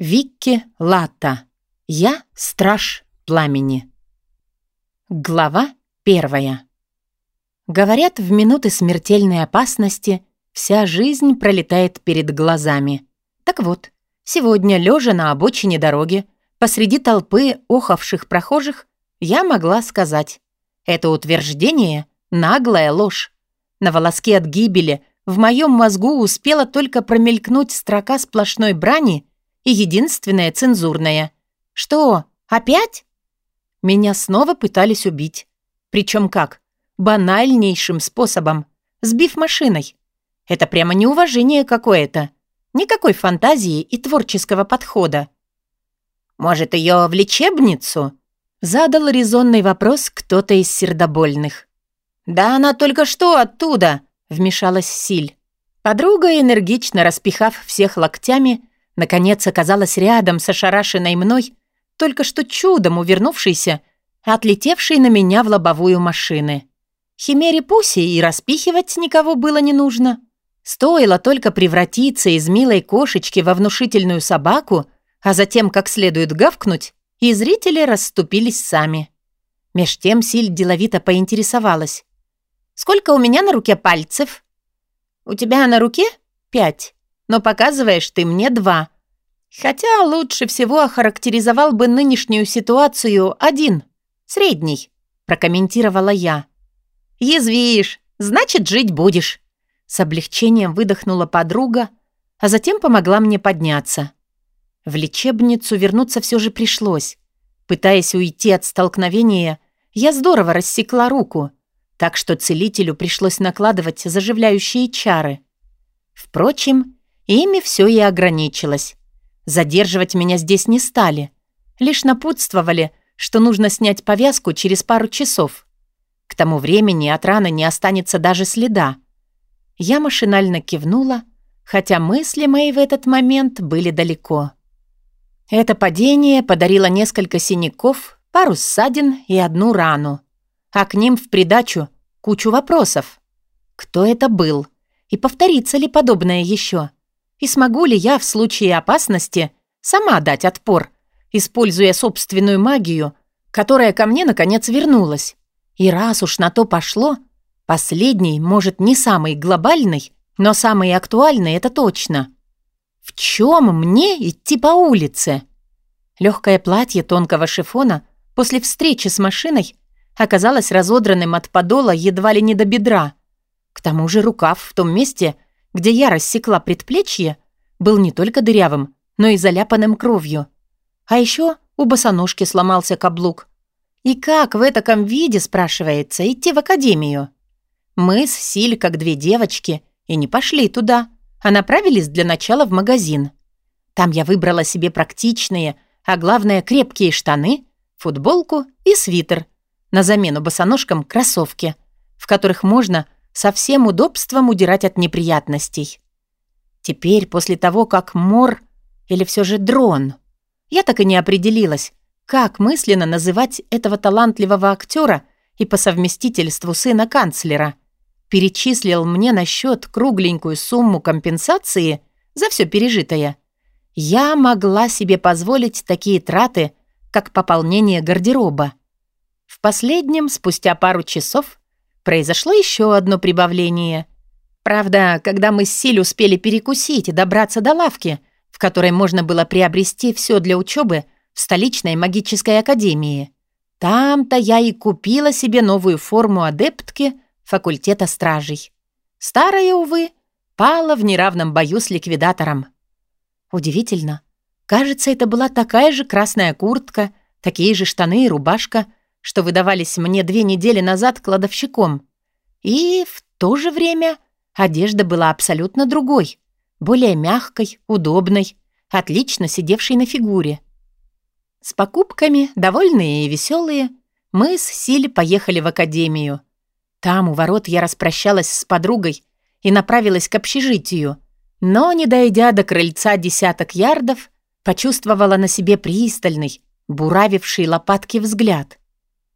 Викки Лата. Я страж пламени. Глава первая. Говорят, в минуты смертельной опасности вся жизнь пролетает перед глазами. Так вот, сегодня, лежа на обочине дороги, посреди толпы охавших прохожих, я могла сказать, это утверждение — наглая ложь. На волоске от гибели в моем мозгу успела только промелькнуть строка сплошной брани и единственная цензурная. «Что, опять?» Меня снова пытались убить. Причем как? Банальнейшим способом. Сбив машиной. Это прямо неуважение какое-то. Никакой фантазии и творческого подхода. «Может, ее в лечебницу?» Задал резонный вопрос кто-то из сердобольных. «Да она только что оттуда!» Вмешалась Силь. Подруга, энергично распихав всех локтями, наконец оказалась рядом с ошарашенной мной, только что чудом увернувшейся, отлетевшей на меня в лобовую машины. Химере Пуси и распихивать никого было не нужно. Стоило только превратиться из милой кошечки во внушительную собаку, а затем как следует гавкнуть, и зрители расступились сами. Меж тем Силь деловито поинтересовалась. Сколько у меня на руке пальцев?» «У тебя на руке пять, но показываешь ты мне два. Хотя лучше всего охарактеризовал бы нынешнюю ситуацию один, средний», прокомментировала я. «Язвишь, значит, жить будешь». С облегчением выдохнула подруга, а затем помогла мне подняться. В лечебницу вернуться все же пришлось. Пытаясь уйти от столкновения, я здорово рассекла руку — так что целителю пришлось накладывать заживляющие чары. Впрочем, ими все и ограничилось. Задерживать меня здесь не стали, лишь напутствовали, что нужно снять повязку через пару часов. К тому времени от раны не останется даже следа. Я машинально кивнула, хотя мысли мои в этот момент были далеко. Это падение подарило несколько синяков, пару ссадин и одну рану а к ним в придачу кучу вопросов. Кто это был? И повторится ли подобное еще? И смогу ли я в случае опасности сама дать отпор, используя собственную магию, которая ко мне наконец вернулась? И раз уж на то пошло, последний, может, не самый глобальный, но самый актуальный это точно. В чем мне идти по улице? Легкое платье тонкого шифона после встречи с машиной оказалось разодранным от подола едва ли не до бедра. К тому же рукав в том месте, где я рассекла предплечье, был не только дырявым, но и заляпанным кровью. А еще у босоножки сломался каблук. И как в таком виде, спрашивается, идти в академию? Мы с Силь, как две девочки, и не пошли туда, а направились для начала в магазин. Там я выбрала себе практичные, а главное крепкие штаны, футболку и свитер — на замену босоножкам кроссовки, в которых можно со всем удобством удирать от неприятностей. Теперь, после того, как Мор или все же Дрон, я так и не определилась, как мысленно называть этого талантливого актера и по совместительству сына канцлера, перечислил мне на счет кругленькую сумму компенсации за все пережитое. Я могла себе позволить такие траты, как пополнение гардероба. В последнем, спустя пару часов, произошло еще одно прибавление. Правда, когда мы с Силь успели перекусить и добраться до лавки, в которой можно было приобрести все для учебы в столичной магической академии. Там-то я и купила себе новую форму адептки факультета стражей. Старая, увы, пала в неравном бою с ликвидатором. Удивительно. Кажется, это была такая же красная куртка, такие же штаны и рубашка — что выдавались мне две недели назад кладовщиком. И в то же время одежда была абсолютно другой, более мягкой, удобной, отлично сидевшей на фигуре. С покупками, довольные и веселые, мы с Силь поехали в академию. Там у ворот я распрощалась с подругой и направилась к общежитию, но, не дойдя до крыльца десяток ярдов, почувствовала на себе пристальный, буравивший лопатки взгляд.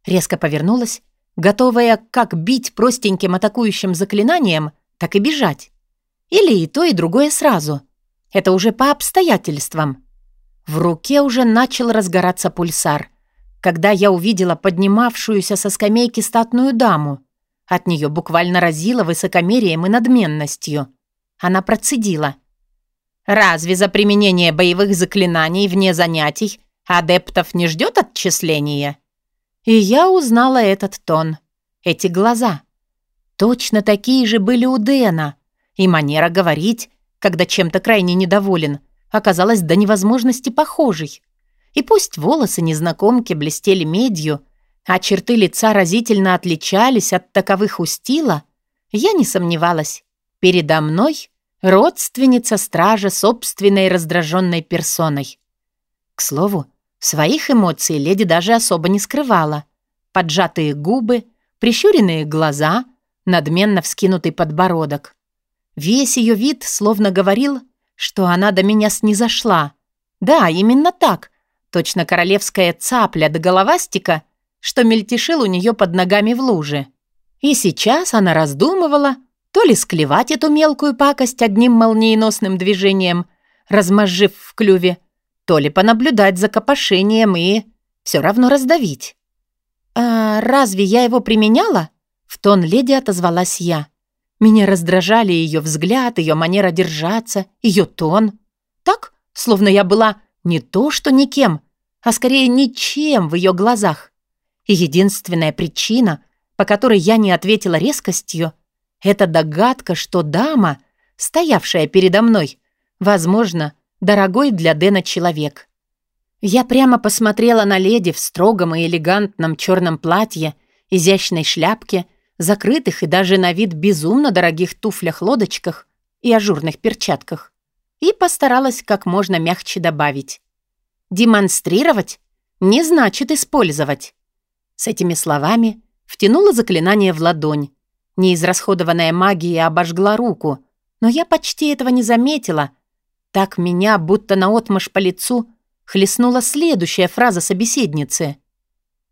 Резко повернулась, готовая как бить простеньким атакующим заклинанием, так и бежать. Или и то, и другое сразу. Это уже по обстоятельствам. В руке уже начал разгораться пульсар, когда я увидела поднимавшуюся со скамейки статную даму. От нее буквально разило высокомерием и надменностью. Она процедила. «Разве за применение боевых заклинаний вне занятий адептов не ждет отчисления?» И я узнала этот тон, эти глаза. Точно такие же были у Дэна. И манера говорить, когда чем-то крайне недоволен, оказалась до невозможности похожей. И пусть волосы незнакомки блестели медью, а черты лица разительно отличались от таковых у стила, я не сомневалась. Передо мной родственница стража собственной раздраженной персоной. К слову, своих эмоций леди даже особо не скрывала. Поджатые губы, прищуренные глаза, надменно вскинутый подбородок. Весь ее вид словно говорил, что она до меня снизошла. Да, именно так. Точно королевская цапля до головастика, что мельтешил у нее под ногами в луже. И сейчас она раздумывала, то ли склевать эту мелкую пакость одним молниеносным движением, размозжив в клюве, то ли понаблюдать за копошением и все равно раздавить. «А разве я его применяла?» В тон леди отозвалась я. Меня раздражали ее взгляд, ее манера держаться, ее тон. Так, словно я была не то что никем, а скорее ничем в ее глазах. И единственная причина, по которой я не ответила резкостью, это догадка, что дама, стоявшая передо мной, возможно, дорогой для Дэна человек. Я прямо посмотрела на леди в строгом и элегантном черном платье, изящной шляпке закрытых и даже на вид безумно дорогих туфлях-лодочках и ажурных перчатках, и постаралась как можно мягче добавить. «Демонстрировать не значит использовать». С этими словами втянула заклинание в ладонь. Неизрасходованная магия обожгла руку, но я почти этого не заметила. Так меня, будто наотмашь по лицу, хлестнула следующая фраза собеседницы.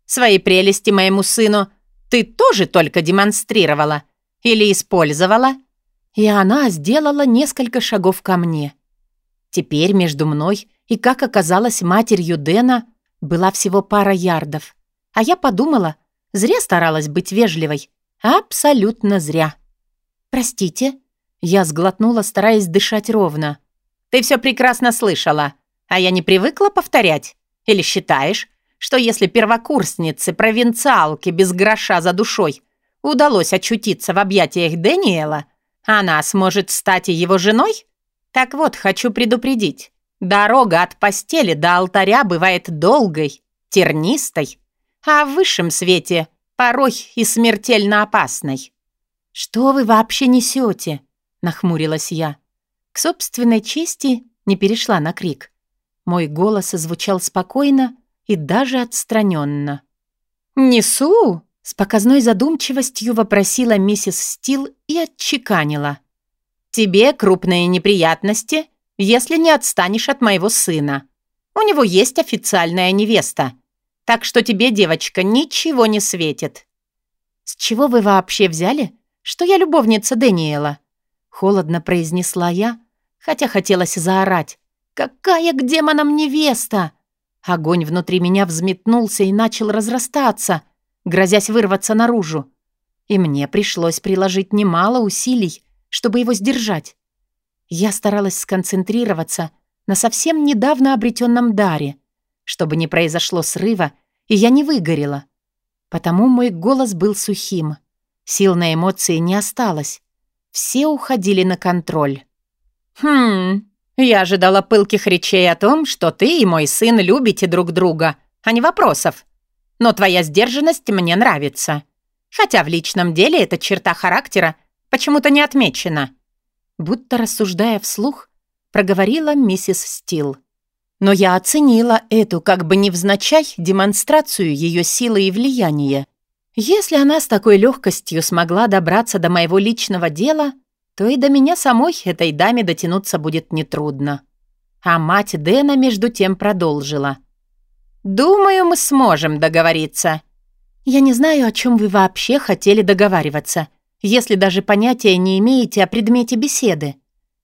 «Свои прелести моему сыну — ты тоже только демонстрировала? Или использовала?» И она сделала несколько шагов ко мне. Теперь между мной и, как оказалось, матерью Дэна была всего пара ярдов. А я подумала, зря старалась быть вежливой. Абсолютно зря. «Простите?» Я сглотнула, стараясь дышать ровно. «Ты все прекрасно слышала, а я не привыкла повторять. Или считаешь, что если первокурснице, провинциалке без гроша за душой удалось очутиться в объятиях Дэниела, она сможет стать его женой? Так вот, хочу предупредить. Дорога от постели до алтаря бывает долгой, тернистой, а в высшем свете порой и смертельно опасной. «Что вы вообще несете?» — нахмурилась я. К собственной чести не перешла на крик. Мой голос звучал спокойно, и даже отстраненно. «Несу!» — с показной задумчивостью вопросила миссис Стил и отчеканила. «Тебе крупные неприятности, если не отстанешь от моего сына. У него есть официальная невеста, так что тебе, девочка, ничего не светит». «С чего вы вообще взяли, что я любовница Дэниела?» Холодно произнесла я, хотя хотелось заорать. «Какая к демонам невеста? Огонь внутри меня взметнулся и начал разрастаться, грозясь вырваться наружу. И мне пришлось приложить немало усилий, чтобы его сдержать. Я старалась сконцентрироваться на совсем недавно обретенном даре, чтобы не произошло срыва, и я не выгорела. Потому мой голос был сухим. Сил на эмоции не осталось. Все уходили на контроль. «Хм, я ожидала пылких речей о том, что ты и мой сын любите друг друга, а не вопросов. Но твоя сдержанность мне нравится. Хотя в личном деле эта черта характера почему-то не отмечена». Будто рассуждая вслух, проговорила миссис Стил. Но я оценила эту, как бы невзначай, демонстрацию ее силы и влияния. Если она с такой легкостью смогла добраться до моего личного дела, то и до меня самой этой даме дотянуться будет нетрудно. А мать Дэна между тем продолжила. «Думаю, мы сможем договориться». «Я не знаю, о чем вы вообще хотели договариваться, если даже понятия не имеете о предмете беседы»,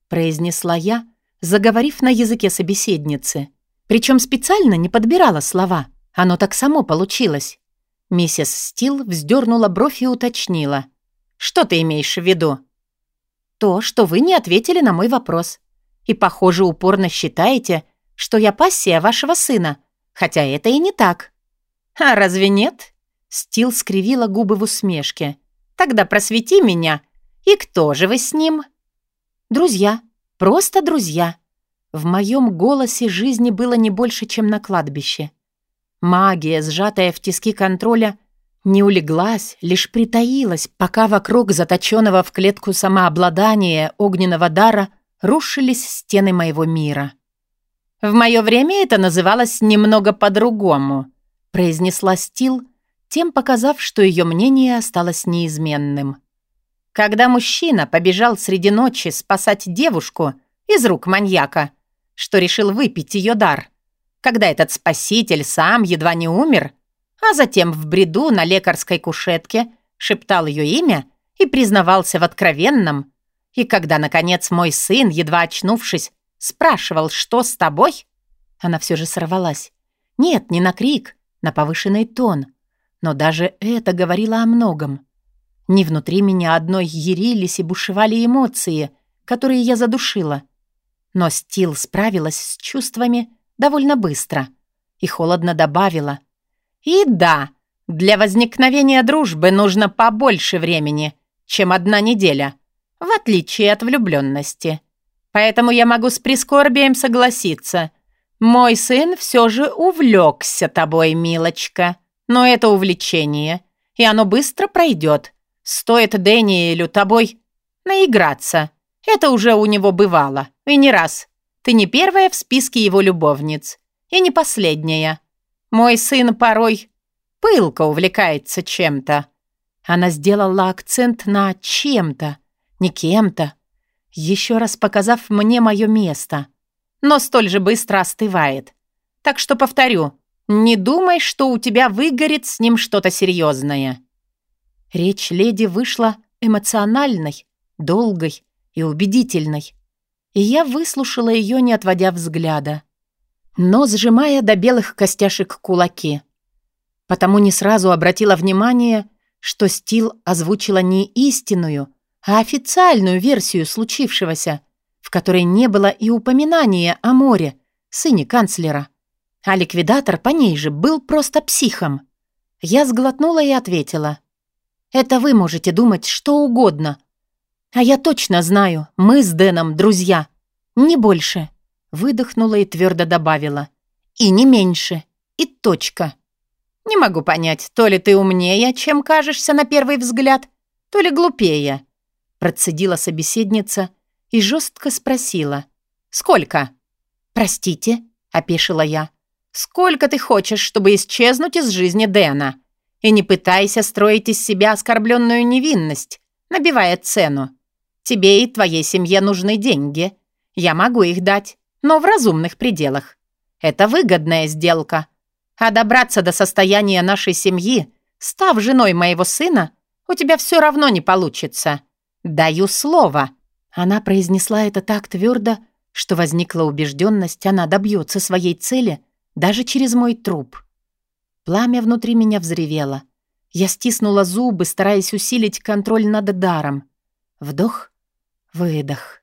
произнесла я, заговорив на языке собеседницы. Причем специально не подбирала слова. Оно так само получилось. Миссис Стил вздернула бровь и уточнила. «Что ты имеешь в виду?» «То, что вы не ответили на мой вопрос. И, похоже, упорно считаете, что я пассия вашего сына, хотя это и не так». «А разве нет?» Стил скривила губы в усмешке. «Тогда просвети меня. И кто же вы с ним?» «Друзья. Просто друзья. В моем голосе жизни было не больше, чем на кладбище. Магия, сжатая в тиски контроля, не улеглась, лишь притаилась, пока вокруг заточенного в клетку самообладания огненного дара рушились стены моего мира. «В мое время это называлось немного по-другому», произнесла Стил, тем показав, что ее мнение осталось неизменным. Когда мужчина побежал среди ночи спасать девушку из рук маньяка, что решил выпить ее дар. Когда этот спаситель сам едва не умер, а затем в бреду на лекарской кушетке шептал ее имя и признавался в откровенном, и когда, наконец, мой сын, едва очнувшись, спрашивал, что с тобой, она все же сорвалась. Нет, не на крик, на повышенный тон. Но даже это говорило о многом. Не внутри меня одной ярились и бушевали эмоции, которые я задушила. Но Стил справилась с чувствами довольно быстро и холодно добавила. «И да, для возникновения дружбы нужно побольше времени, чем одна неделя, в отличие от влюбленности. Поэтому я могу с прискорбием согласиться. Мой сын все же увлекся тобой, милочка. Но это увлечение, и оно быстро пройдет. Стоит Дэниелю тобой наиграться». Это уже у него бывало, и не раз. Ты не первая в списке его любовниц, и не последняя. Мой сын порой пылко увлекается чем-то». Она сделала акцент на «чем-то», не «кем-то», еще раз показав мне мое место, но столь же быстро остывает. Так что повторю, не думай, что у тебя выгорит с ним что-то серьезное. Речь леди вышла эмоциональной, долгой, и убедительной. И я выслушала ее, не отводя взгляда, но сжимая до белых костяшек кулаки. Потому не сразу обратила внимание, что Стил озвучила не истинную, а официальную версию случившегося, в которой не было и упоминания о море, сыне канцлера. А ликвидатор по ней же был просто психом. Я сглотнула и ответила. «Это вы можете думать что угодно, а я точно знаю, мы с Дэном друзья. Не больше. Выдохнула и твердо добавила. И не меньше. И точка. Не могу понять, то ли ты умнее, чем кажешься на первый взгляд, то ли глупее. Процедила собеседница и жестко спросила. «Сколько?» «Простите», — опешила я. «Сколько ты хочешь, чтобы исчезнуть из жизни Дэна? И не пытайся строить из себя оскорбленную невинность, набивая цену. Тебе и твоей семье нужны деньги. Я могу их дать, но в разумных пределах. Это выгодная сделка. А добраться до состояния нашей семьи, став женой моего сына, у тебя все равно не получится. Даю слово». Она произнесла это так твердо, что возникла убежденность, она добьется своей цели даже через мой труп. Пламя внутри меня взревело. Я стиснула зубы, стараясь усилить контроль над даром. Вдох, Выдох.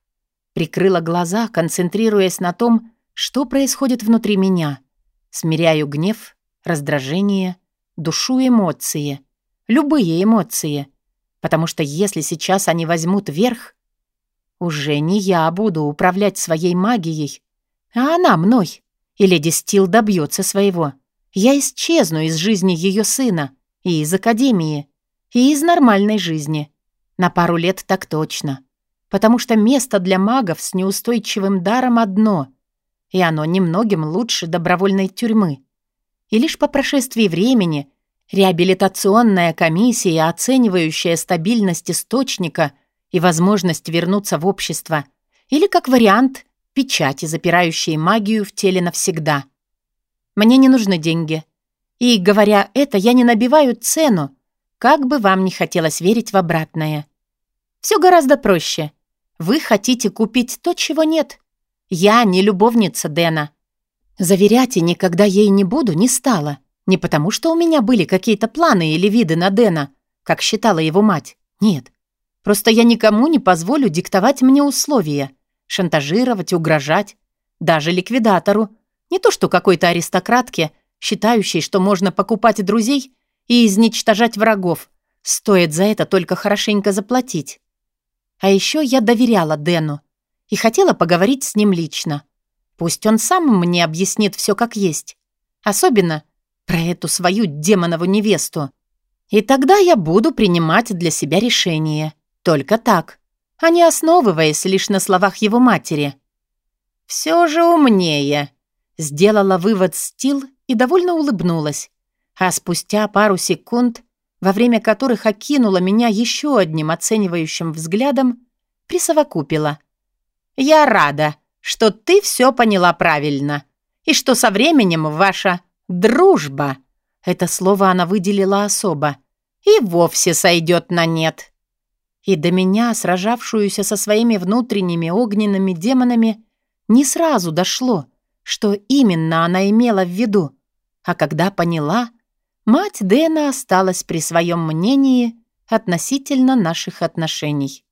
Прикрыла глаза, концентрируясь на том, что происходит внутри меня. Смиряю гнев, раздражение, душу эмоции. Любые эмоции. Потому что если сейчас они возьмут верх, уже не я буду управлять своей магией, а она мной. И леди Стил добьется своего. Я исчезну из жизни ее сына, и из академии, и из нормальной жизни. На пару лет так точно потому что место для магов с неустойчивым даром одно, и оно немногим лучше добровольной тюрьмы. И лишь по прошествии времени реабилитационная комиссия, оценивающая стабильность источника и возможность вернуться в общество, или, как вариант, печати, запирающие магию в теле навсегда. Мне не нужны деньги. И, говоря это, я не набиваю цену, как бы вам не хотелось верить в обратное. Все гораздо проще. Вы хотите купить то, чего нет. Я не любовница Дэна. Заверять и никогда ей не буду не стала. Не потому, что у меня были какие-то планы или виды на Дэна, как считала его мать. Нет. Просто я никому не позволю диктовать мне условия, шантажировать, угрожать. Даже ликвидатору. Не то что какой-то аристократке, считающей, что можно покупать друзей и изничтожать врагов. Стоит за это только хорошенько заплатить. А еще я доверяла Дэну и хотела поговорить с ним лично. Пусть он сам мне объяснит все как есть. Особенно про эту свою демонову невесту. И тогда я буду принимать для себя решение. Только так, а не основываясь лишь на словах его матери. «Все же умнее», — сделала вывод Стил и довольно улыбнулась. А спустя пару секунд во время которых окинула меня еще одним оценивающим взглядом, присовокупила. «Я рада, что ты все поняла правильно, и что со временем ваша дружба, это слово она выделила особо, и вовсе сойдет на нет». И до меня, сражавшуюся со своими внутренними огненными демонами, не сразу дошло, что именно она имела в виду, а когда поняла — Мать Дэна осталась при своем мнении относительно наших отношений.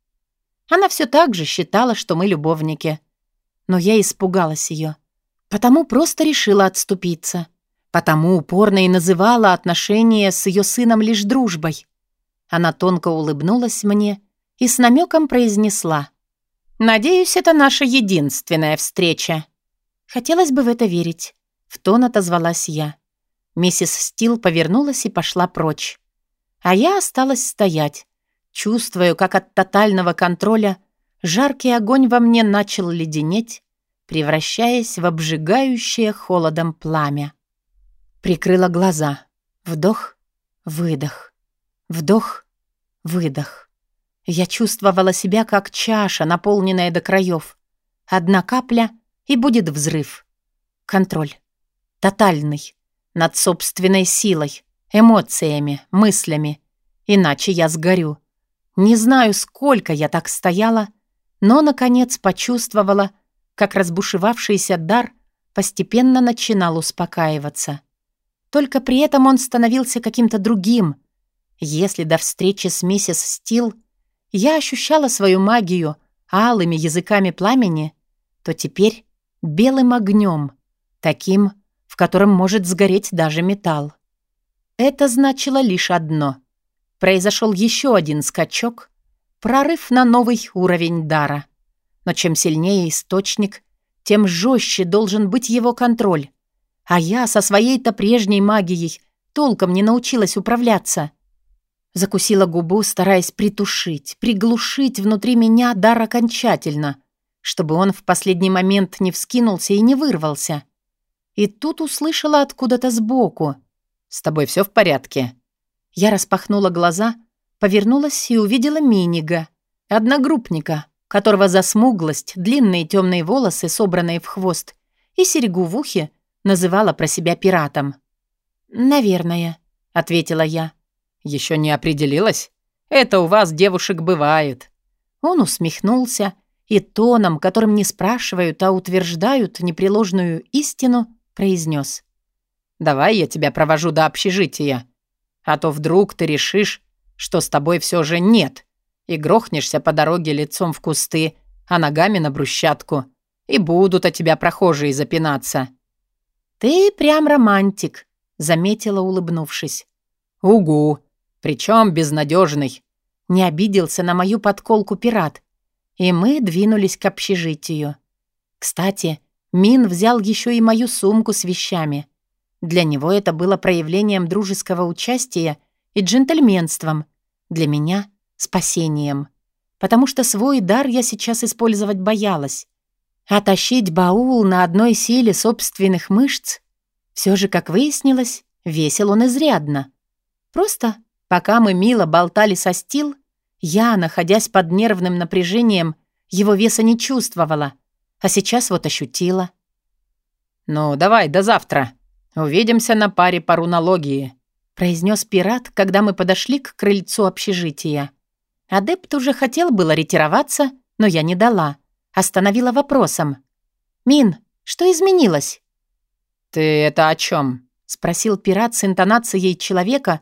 Она все так же считала, что мы любовники. Но я испугалась ее. Потому просто решила отступиться. Потому упорно и называла отношения с ее сыном лишь дружбой. Она тонко улыбнулась мне и с намеком произнесла. «Надеюсь, это наша единственная встреча». Хотелось бы в это верить. В тон отозвалась я. Миссис Стил повернулась и пошла прочь. А я осталась стоять, чувствуя, как от тотального контроля жаркий огонь во мне начал леденеть, превращаясь в обжигающее холодом пламя. Прикрыла глаза. Вдох, выдох. Вдох, выдох. Я чувствовала себя как чаша, наполненная до краев. Одна капля — и будет взрыв. Контроль. Тотальный над собственной силой, эмоциями, мыслями. Иначе я сгорю. Не знаю, сколько я так стояла, но, наконец, почувствовала, как разбушевавшийся дар постепенно начинал успокаиваться. Только при этом он становился каким-то другим. Если до встречи с миссис Стил я ощущала свою магию алыми языками пламени, то теперь белым огнем, таким, в котором может сгореть даже металл. Это значило лишь одно. Произошел еще один скачок, прорыв на новый уровень дара. Но чем сильнее источник, тем жестче должен быть его контроль. А я со своей-то прежней магией толком не научилась управляться. Закусила губу, стараясь притушить, приглушить внутри меня дар окончательно, чтобы он в последний момент не вскинулся и не вырвался. И тут услышала откуда-то сбоку. «С тобой все в порядке?» Я распахнула глаза, повернулась и увидела Минига, одногруппника, которого за смуглость, длинные темные волосы, собранные в хвост, и серьгу в ухе, называла про себя пиратом. «Наверное», — ответила я. «Еще не определилась? Это у вас, девушек, бывает». Он усмехнулся и тоном, которым не спрашивают, а утверждают непреложную истину, произнес. «Давай я тебя провожу до общежития, а то вдруг ты решишь, что с тобой все же нет, и грохнешься по дороге лицом в кусты, а ногами на брусчатку, и будут от тебя прохожие запинаться». «Ты прям романтик», — заметила, улыбнувшись. «Угу, причем безнадежный. Не обиделся на мою подколку пират, и мы двинулись к общежитию. Кстати, Мин взял еще и мою сумку с вещами. Для него это было проявлением дружеского участия и джентльменством. Для меня — спасением. Потому что свой дар я сейчас использовать боялась. А тащить баул на одной силе собственных мышц все же, как выяснилось, весил он изрядно. Просто, пока мы мило болтали со стил, я, находясь под нервным напряжением, его веса не чувствовала — а сейчас вот ощутила. «Ну, давай, до завтра. Увидимся на паре по рунологии», произнес пират, когда мы подошли к крыльцу общежития. Адепт уже хотел было ретироваться, но я не дала. Остановила вопросом. «Мин, что изменилось?» «Ты это о чем? спросил пират с интонацией человека,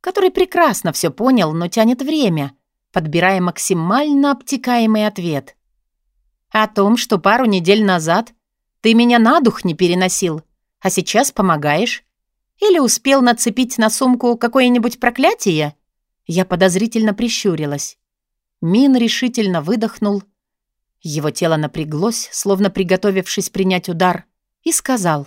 который прекрасно все понял, но тянет время, подбирая максимально обтекаемый ответ. «О том, что пару недель назад ты меня на дух не переносил, а сейчас помогаешь? Или успел нацепить на сумку какое-нибудь проклятие?» Я подозрительно прищурилась. Мин решительно выдохнул. Его тело напряглось, словно приготовившись принять удар, и сказал.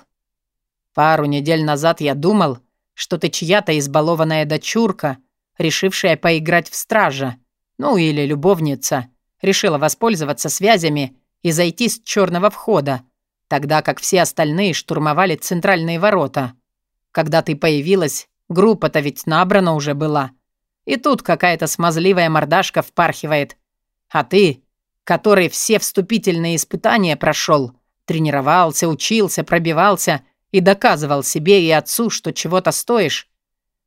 «Пару недель назад я думал, что ты чья-то избалованная дочурка, решившая поиграть в стража, ну или любовница, решила воспользоваться связями и зайти с черного входа, тогда как все остальные штурмовали центральные ворота. Когда ты появилась, группа-то ведь набрана уже была. И тут какая-то смазливая мордашка впархивает. А ты, который все вступительные испытания прошел, тренировался, учился, пробивался и доказывал себе и отцу, что чего-то стоишь.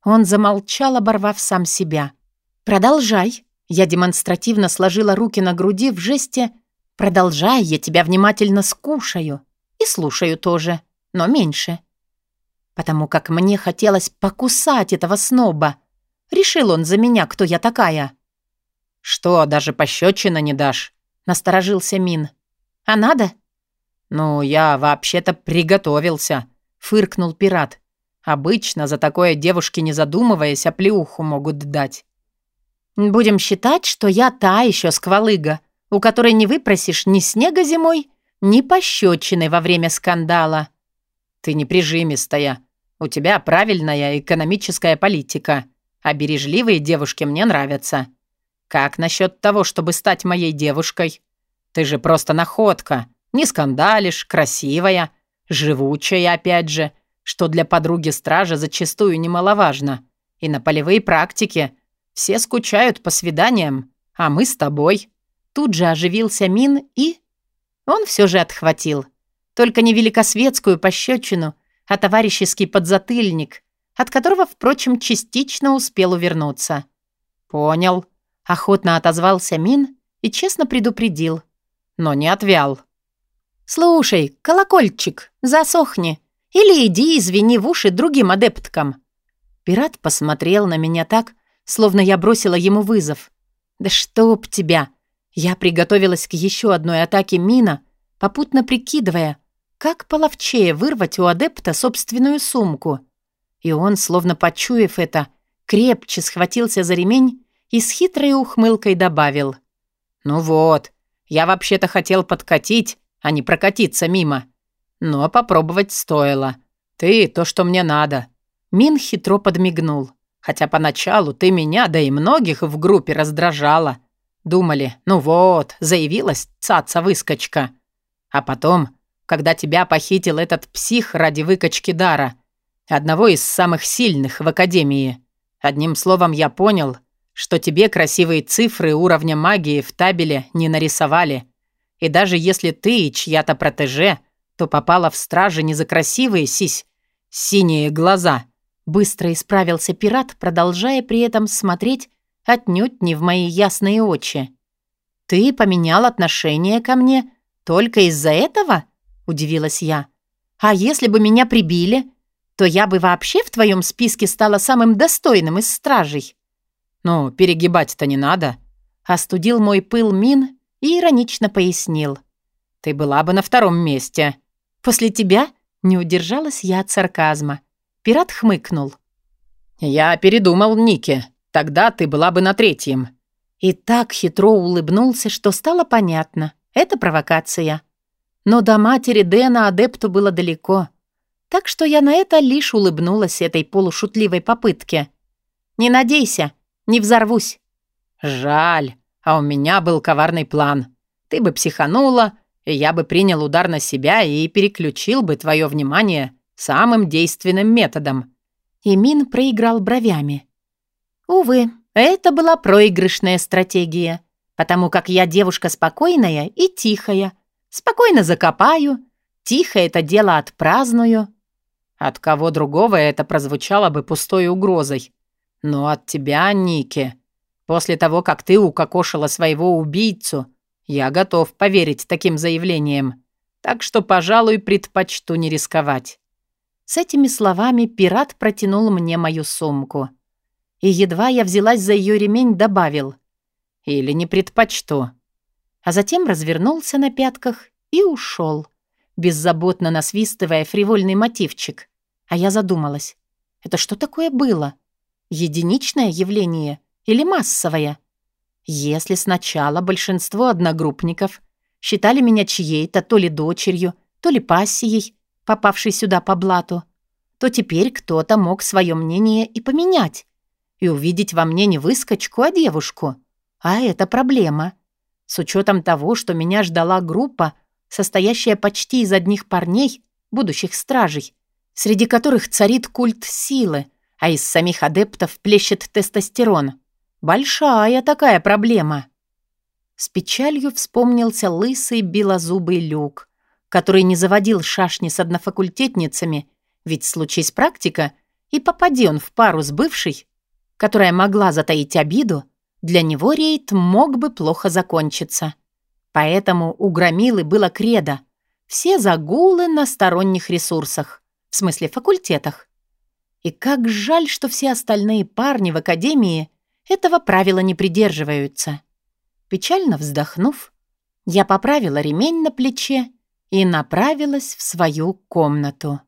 Он замолчал, оборвав сам себя. «Продолжай». Я демонстративно сложила руки на груди в жесте «Продолжай, я тебя внимательно скушаю. И слушаю тоже, но меньше». Потому как мне хотелось покусать этого сноба, Решил он за меня, кто я такая». «Что, даже пощечина не дашь?» — насторожился Мин. «А надо?» «Ну, я вообще-то приготовился», — фыркнул пират. «Обычно за такое девушки, не задумываясь, оплеуху могут дать». «Будем считать, что я та еще сквалыга, у которой не выпросишь ни снега зимой, ни пощечины во время скандала». «Ты не прижимистая. У тебя правильная экономическая политика», а бережливые девушки мне нравятся. Как насчет того, чтобы стать моей девушкой? Ты же просто находка. Не скандалишь, красивая, живучая опять же, что для подруги стража зачастую немаловажно. И на полевые практики все скучают по свиданиям, а мы с тобой. Тут же оживился Мин и... Он все же отхватил. Только не великосветскую пощечину, а товарищеский подзатыльник — от которого, впрочем, частично успел увернуться. «Понял», — охотно отозвался Мин и честно предупредил, но не отвял. «Слушай, колокольчик, засохни, или иди извини в уши другим адепткам». Пират посмотрел на меня так, словно я бросила ему вызов. «Да чтоб тебя!» Я приготовилась к еще одной атаке Мина, попутно прикидывая, как половчее вырвать у адепта собственную сумку — и он, словно почуяв это, крепче схватился за ремень и с хитрой ухмылкой добавил. «Ну вот, я вообще-то хотел подкатить, а не прокатиться мимо. Но попробовать стоило. Ты то, что мне надо». Мин хитро подмигнул. «Хотя поначалу ты меня, да и многих в группе раздражала. Думали, ну вот, заявилась цаца-выскочка. А потом, когда тебя похитил этот псих ради выкачки дара, Одного из самых сильных в Академии. Одним словом, я понял, что тебе красивые цифры уровня магии в табеле не нарисовали. И даже если ты чья-то протеже, то попала в стражи не за красивые сись, синие глаза. Быстро исправился пират, продолжая при этом смотреть отнюдь не в мои ясные очи. «Ты поменял отношение ко мне только из-за этого?» — удивилась я. «А если бы меня прибили, то я бы вообще в твоем списке стала самым достойным из стражей». «Ну, перегибать-то не надо», — остудил мой пыл Мин и иронично пояснил. «Ты была бы на втором месте». «После тебя?» — не удержалась я от сарказма. Пират хмыкнул. «Я передумал, Ники. Тогда ты была бы на третьем». И так хитро улыбнулся, что стало понятно. Это провокация. Но до матери Дэна адепту было далеко — так что я на это лишь улыбнулась этой полушутливой попытке. «Не надейся, не взорвусь». «Жаль, а у меня был коварный план. Ты бы психанула, и я бы принял удар на себя и переключил бы твое внимание самым действенным методом». Имин проиграл бровями. «Увы, это была проигрышная стратегия, потому как я девушка спокойная и тихая. Спокойно закопаю, тихо это дело отпраздную». От кого другого это прозвучало бы пустой угрозой. Но от тебя, Ники, после того, как ты укокошила своего убийцу, я готов поверить таким заявлениям. Так что, пожалуй, предпочту не рисковать. С этими словами пират протянул мне мою сумку. И едва я взялась за ее ремень, добавил «Или не предпочту». А затем развернулся на пятках и ушел, беззаботно насвистывая фривольный мотивчик. А я задумалась, это что такое было? Единичное явление или массовое? Если сначала большинство одногруппников считали меня чьей-то то ли дочерью, то ли пассией, попавшей сюда по блату, то теперь кто-то мог свое мнение и поменять, и увидеть во мне не выскочку, а девушку. А это проблема. С учетом того, что меня ждала группа, состоящая почти из одних парней, будущих стражей, среди которых царит культ силы, а из самих адептов плещет тестостерон. Большая такая проблема. С печалью вспомнился лысый белозубый люк, который не заводил шашни с однофакультетницами, ведь случись практика, и попади он в пару с бывшей, которая могла затаить обиду, для него рейд мог бы плохо закончиться. Поэтому у Громилы было кредо. Все загулы на сторонних ресурсах, в смысле факультетах. И как жаль, что все остальные парни в академии этого правила не придерживаются. Печально вздохнув, я поправила ремень на плече и направилась в свою комнату.